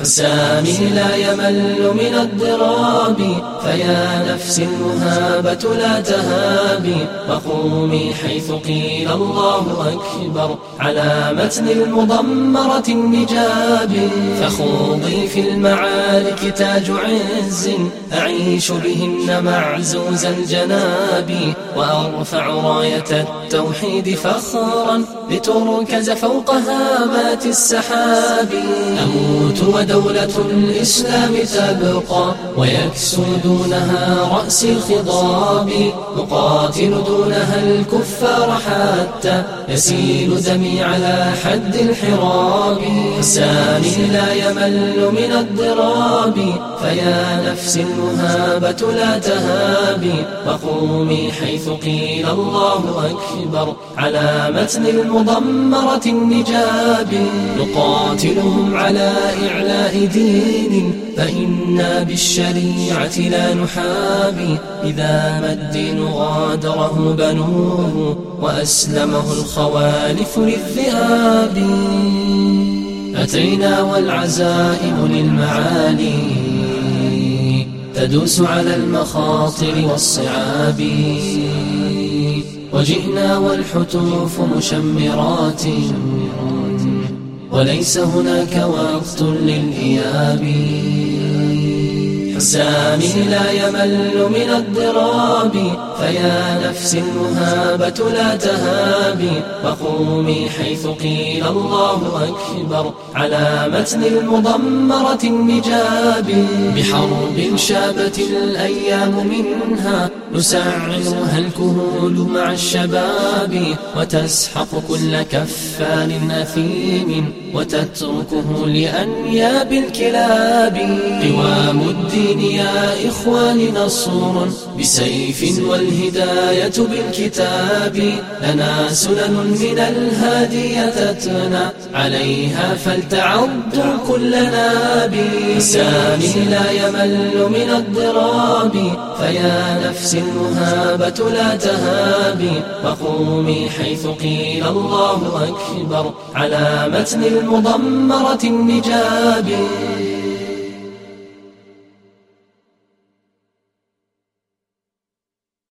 حسامي لا يمل من الضراب فيا نفس المهابة لا تهابي وقومي حيث قيل الله أكبر على متن المضمرة النجاب. فخوضي في المعارك تاج عز أعيش بهن معزوز الجناب. وأرفع راية التوحيد فخرا لتركز فوق هامات السحاب. أموت ودولة الإسلام تبقى ويكسر دونها رأس الخضاب نقاتل دونها الكفار حتى يسيل دمي على حد الحراب. السامي لا يمل من الضراب فيا نفس المهابة لا تهابي وقومي حيث قيل الله أكبر على متن المضمرة النجاب. نقاتلهم على دين فإنا بالشريعة لا نحابي إذا ما الدين غادره بنوه وأسلمه الخوالف للذئاب أتينا والعزائم للمعالي. تدوس على المخاطر والصعاب. وجئنا والحتوف مشمرات. وليس هناك وقت للإياب. حسامي لا يمل من الضراب فيا نفس المهابة لا تهابي وقومي حيث قيل الله أكبر على متن المضمرة النجاب. بحرب شابت الأيام منها نسعرها الكهول مع الشباب. وتسحق كل كفان أثيم وتتركه لأنياب الكلاب. قوام الدين يا إخوان نصر بسيف والهداية بالكتاب لنا سنن من الهادي تتنا عليها فلتعضوا كل ناب السامي لا يمل من الضراب فيا نفس المهابة لا تهابي وقومي حيث قيل الله أكبر على متن المضمرة النجاب